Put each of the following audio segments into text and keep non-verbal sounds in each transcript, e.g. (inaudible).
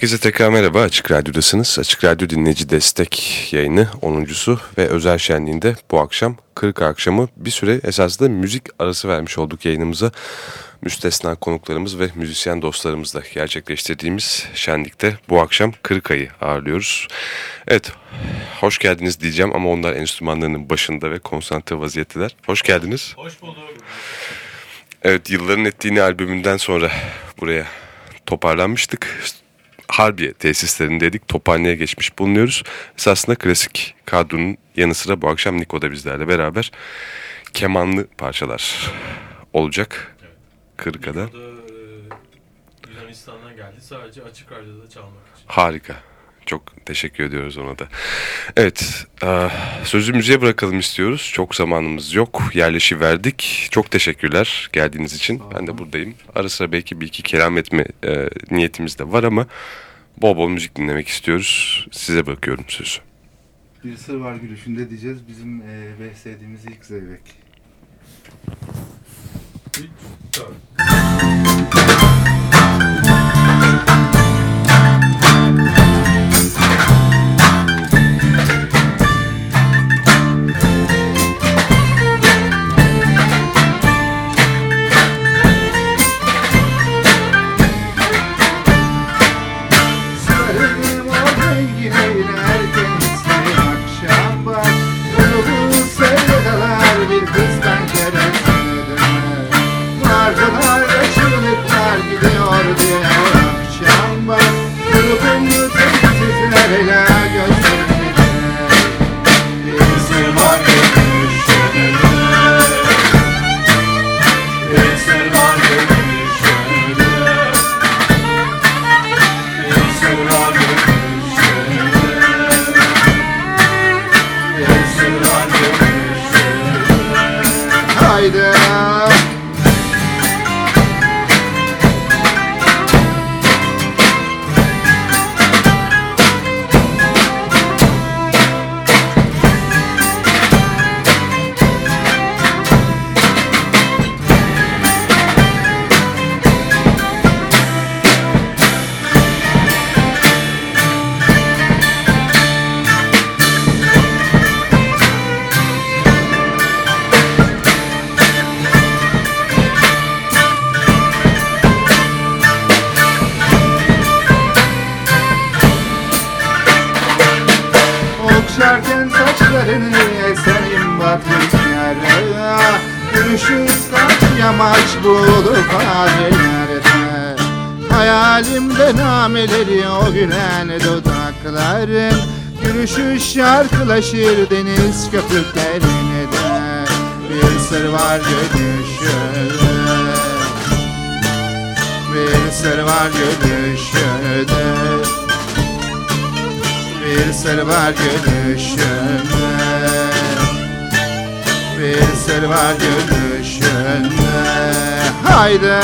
Herkese tekrar merhaba. Açık Radyo'dasınız. Açık Radyo dinleyici destek yayını 10.sü ve özel şenliğinde bu akşam 40 akşamı bir süre esasında müzik arası vermiş olduk yayınımıza. Müstesna konuklarımız ve müzisyen dostlarımızla gerçekleştirdiğimiz şenlikte bu akşam 40 ayı ağırlıyoruz. Evet, hoş geldiniz diyeceğim ama onlar enstrümanlarının başında ve konsantre vaziyetteler. Hoş geldiniz. Hoş bulduk. Evet, yılların ettiğini albümünden sonra buraya toparlanmıştık. Harbiye tesislerindeydik. Tophane'ye geçmiş bulunuyoruz. Esasında klasik kadronun yanı sıra bu akşam Niko da bizlerle beraber kemanlı parçalar olacak. Evet. Kırka'da. Niko da e, Yunanistan'dan geldi. Sadece açık radyoda çalmak için. Harika. Çok teşekkür ediyoruz ona da. Evet, e, sözü müziğe bırakalım istiyoruz. Çok zamanımız yok. Yerleşi verdik. Çok teşekkürler geldiğiniz için. Ben de buradayım. Ara sıra belki bir iki kelam etme e, niyetimiz de var ama bol bol müzik dinlemek istiyoruz. Size bırakıyorum sözü. Bir sır var gülüşünde diyeceğiz. Bizim e, beslediğimiz ilk zeybek. Üç, dört. Hayalimde nameleri o gülen dudakların Gülüşü şarkılaşır deniz köpüklerine Bir sır var gülüşünde Bir sır var gülüşünde bir sır var gülüşünde Bir sır var gülüşünde Haydi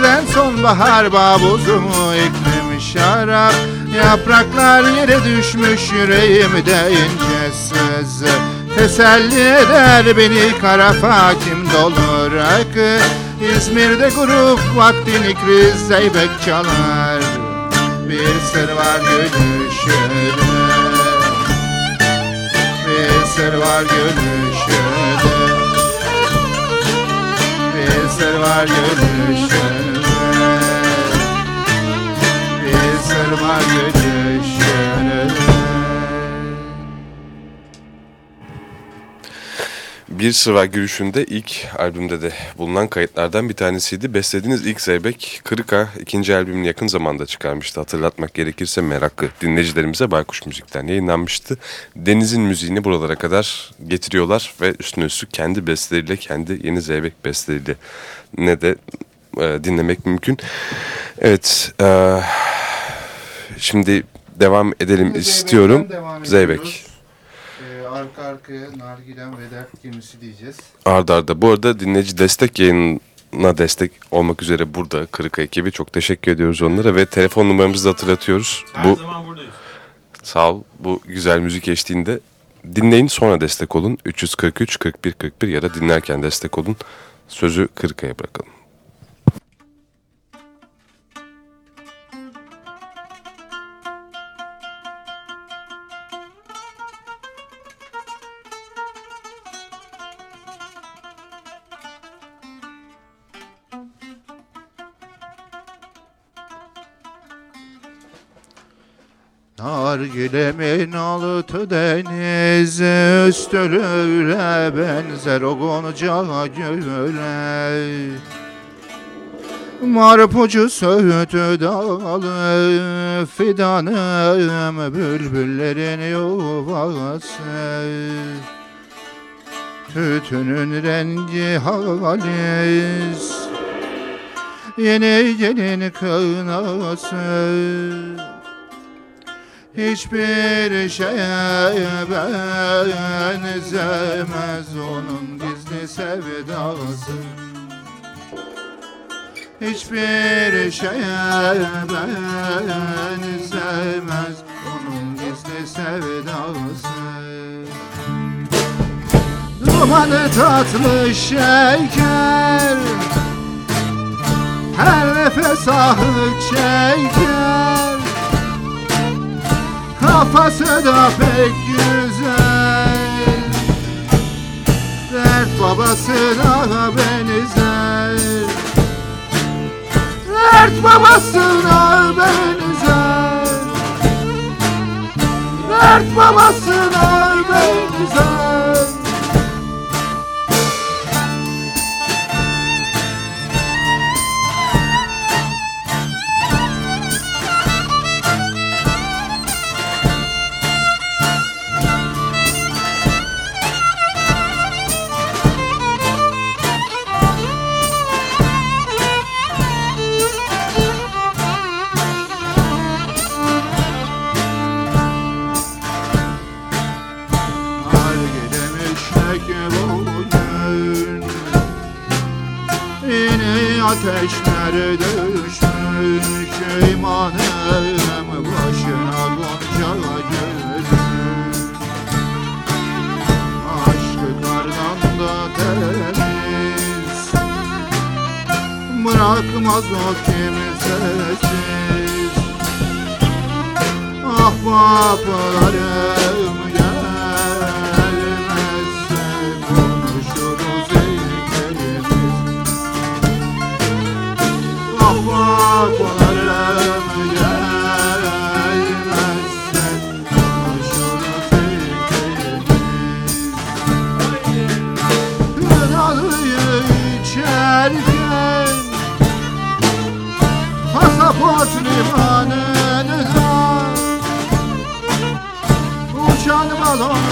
Mevsimlerden sonbahar babuzumu iklim şarap? Yapraklar yere düşmüş yüreğimde ince söz Teselli eder beni kara fakim dolu rakı İzmir'de grup vaktini kriz zeybek çalar. Bir sır var gülüşünde. Bir sır var gülüşünde. Bir sır var gülüşünde Bir sır var gülüşünde Bir Sıra Gülüşü'nde ilk albümde de bulunan kayıtlardan bir tanesiydi. Beslediğiniz ilk Zeybek Kırıka ikinci albümünü yakın zamanda çıkarmıştı. Hatırlatmak gerekirse meraklı dinleyicilerimize Baykuş Müzik'ten yayınlanmıştı. Deniz'in müziğini buralara kadar getiriyorlar ve üstüne üstlük kendi besteleriyle, kendi yeni Zeybek besteleriyle ne de e, dinlemek mümkün. Evet, e, şimdi devam edelim Şimdi istiyorum. Devam Zeybek. Arka arkaya Nargilem ve Dert Gemisi diyeceğiz. Arda arda. Bu arada dinleyici destek yayınına destek olmak üzere burada Kırıka ekibi. Çok teşekkür ediyoruz onlara ve telefon numaramızı da hatırlatıyoruz. Her Bu zaman buradayız. sağ ol. Bu güzel müzik eşliğinde dinleyin sonra destek olun. 343 41 41 ya da dinlerken destek olun. Sözü Kırıka'ya bırakalım. Nargilemin altı deniz üstüne benzer o gonca güle. Marpucu söğütü dalı fidanım bülbüllerin yuvası. Tütünün rengi halis Yeni gelin kınası Hiçbir şeye benzemez onun gizli sevdası. Hiçbir şeye benzemez onun gizli sevdası. Dumanı tatlı şeker Her nefes ahı çeker Kafası da pek güzel. Dert babasına benzer. Dert babasına benzer. Dert babasına benzer imanım başına gonca gülüm Aşkı kardan da temiz. Bırakmaz o kimsesiz Ahbaplarım Pasaport limanında Uçan balonlar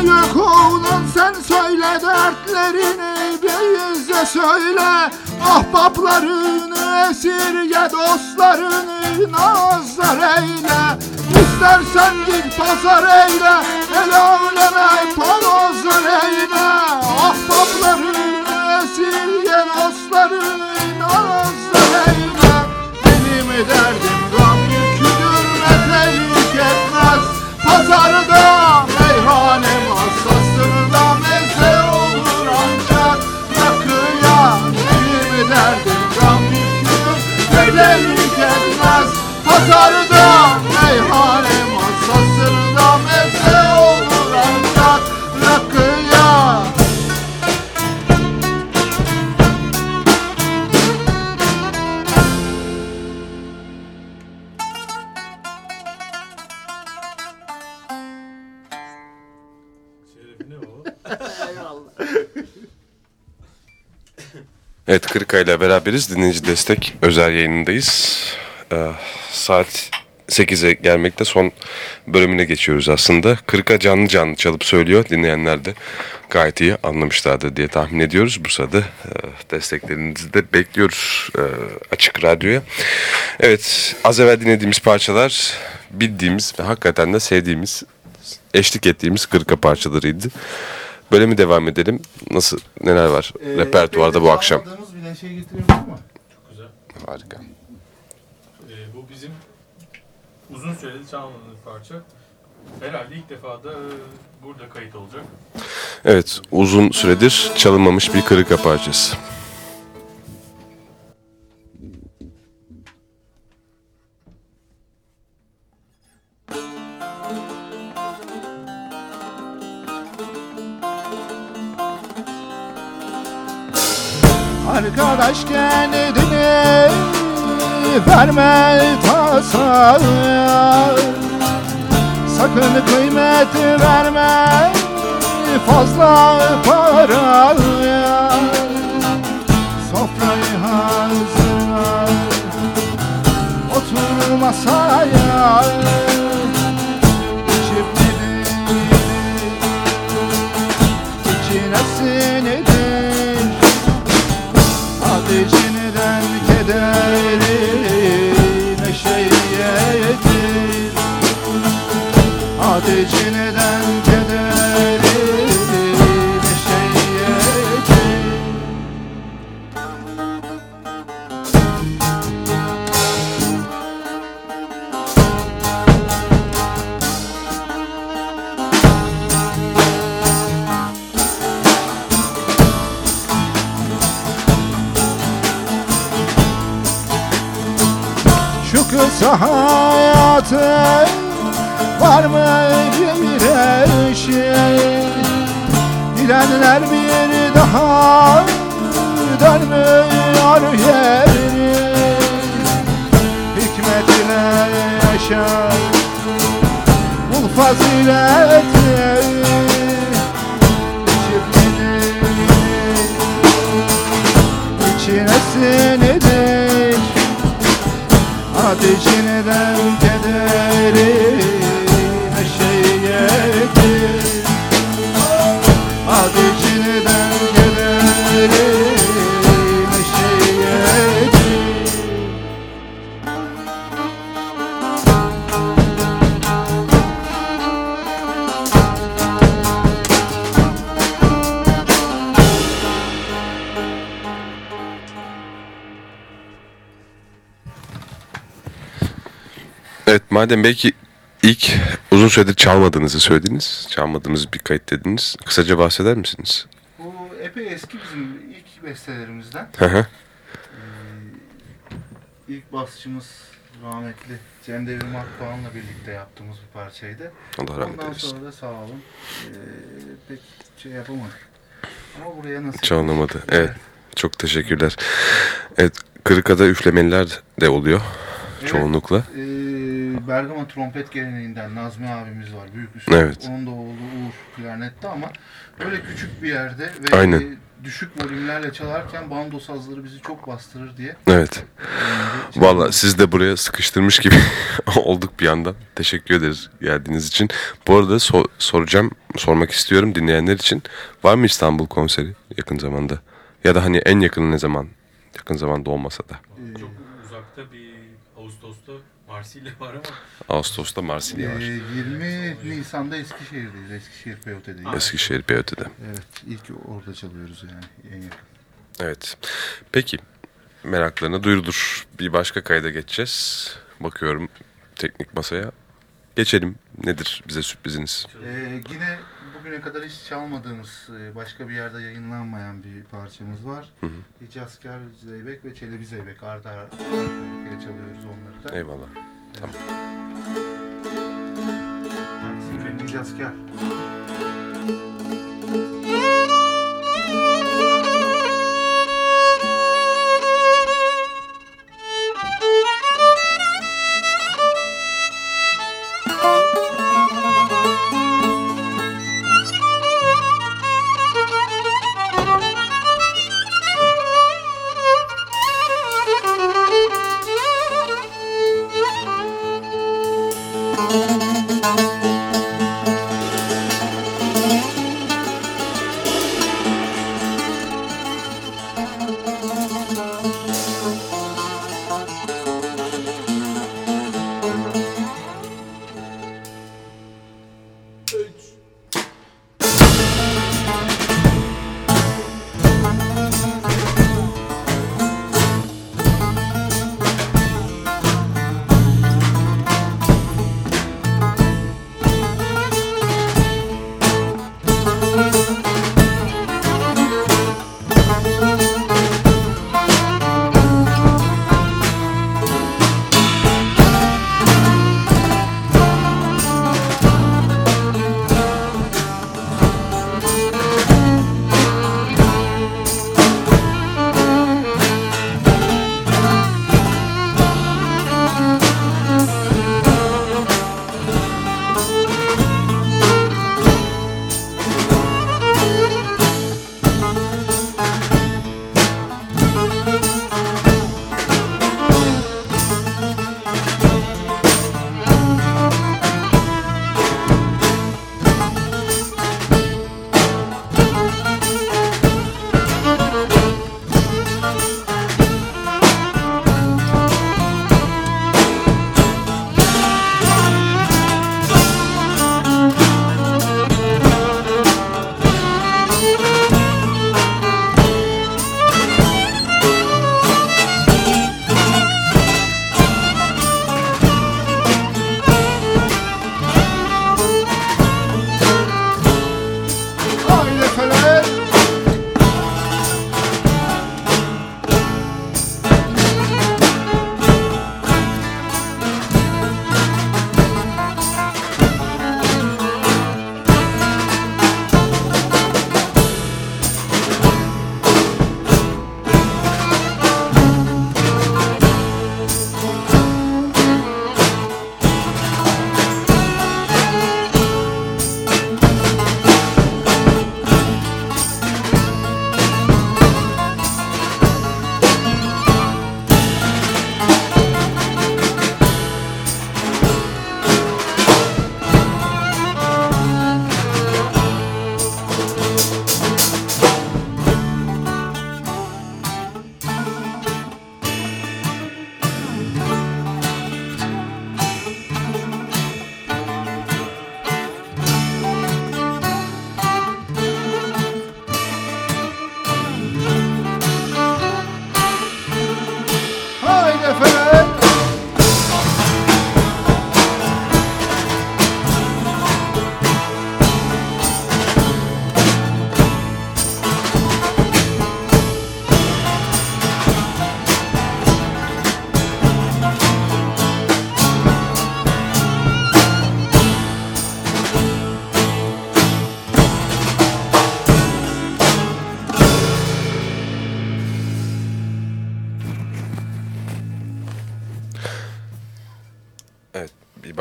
Söyle oğlum sen söyle dertlerini bir yüze söyle. Ahbaplarını esirge dostlarını nazar eyle. İstersen git pazar eyle El aleme palazar eyle. Ahbaplarını esirge dostlarını nazar eyle. Benim derdim gam yüküdür ne tehlike etmez. Pazarda Kırıkay ile beraberiz. Dinleyici destek özel yayınındayız. Ee, saat 8'e gelmekte son bölümüne geçiyoruz aslında. Kırıka canlı canlı çalıp söylüyor. Dinleyenler de gayet iyi anlamışlardır diye tahmin ediyoruz. Bu sırada e, desteklerinizi de bekliyoruz e, Açık Radyo'ya. Evet az evvel dinlediğimiz parçalar bildiğimiz ve hakikaten de sevdiğimiz, eşlik ettiğimiz Kırıka parçalarıydı. Böyle mi devam edelim? Nasıl, neler var Ee, repertuarda bu akşam? Bir neşe getiriyoruz ama. Çok güzel. Harika. Ee, bu bizim uzun süredir çalmadığımız parça. Herhalde ilk defa da e, burada kayıt olacak. Evet, uzun süredir çalınmamış bir kırıka parçası. Arkadaş kendini verme tasaya Sakın kıymet verme fazla paraya Sofrayı hazırla Otur masaya. İçip nedir İçine sinidir Hadi ciniden kederi neşeye yedir Hadi ciniden kederi hayatın var mı şey Bilenler bir daha dönmüyor yeri Hikmetle yaşar fazileti Çiftliğinin madem belki ilk uzun süredir çalmadığınızı söylediniz. Çalmadığınız bir kayıt dediniz. Kısaca bahseder misiniz? Bu epey eski bizim ilk bestelerimizden. Hı hı. İlk basçımız rahmetli Cem Devrim Akdoğan'la birlikte yaptığımız bir parçaydı. Allah rahmet Ondan eylesin. sonra da sağ olun. Ee, pek şey yapamadık. Ama buraya nasıl? Çalınamadı. Evet. Çok teşekkürler. Evet Kırıkada üflemeliler de oluyor çoğunlukla. Ee, Bergama trompet geleneğinden Nazmi abimiz var. Büyük üstad. Evet. Onun da oğlu Uğur klarnette ama böyle küçük bir yerde ve Aynen. e, düşük volümlerle çalarken bando sazları bizi çok bastırır diye. Evet. onları Valla siz de buraya sıkıştırmış gibi (laughs) olduk bir yandan. Teşekkür ederiz geldiğiniz için. Bu arada so- soracağım, sormak istiyorum dinleyenler için. Var mı İstanbul konseri yakın zamanda? Ya da hani en yakını ne zaman? Yakın zamanda olmasa da. Bir Ağustos'ta Marsilya var ama Ağustos'ta Marsilya Ee, var. 20 Nisan'da Eskişehir'deyiz. Eskişehir POT'deyiz. Eskişehir PYT'de. Evet, ilk orada çalıyoruz yani en yakın. Evet. Peki. Meraklarına duyurulur. Bir başka kayda geçeceğiz. Bakıyorum teknik masaya. Geçelim. Nedir bize sürpriziniz? Ee, yine bugüne kadar hiç çalmadığımız, e, başka bir yerde yayınlanmayan bir parçamız var. Hı hı. Hicazkar Zeybek ve Çelebi Zeybek arda arkaya çalıyoruz da. Eyvallah. Hadi, Hicazkar. Thank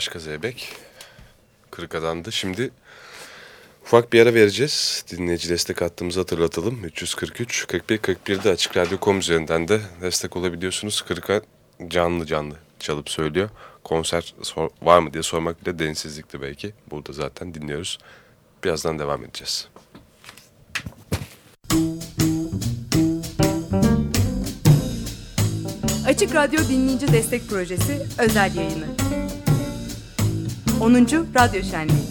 başka zeybek. Kırıkadan'dı. Şimdi ufak bir ara vereceğiz. Dinleyici destek hattımızı hatırlatalım. 343 41 41'de Açık Radyo.com üzerinden de destek olabiliyorsunuz. Kırıka canlı canlı çalıp söylüyor. Konser var mı diye sormak bile densizlikti belki. Burada zaten dinliyoruz. Birazdan devam edeceğiz. Açık Radyo Dinleyici Destek Projesi özel yayını. 10. Radyo Şenliği.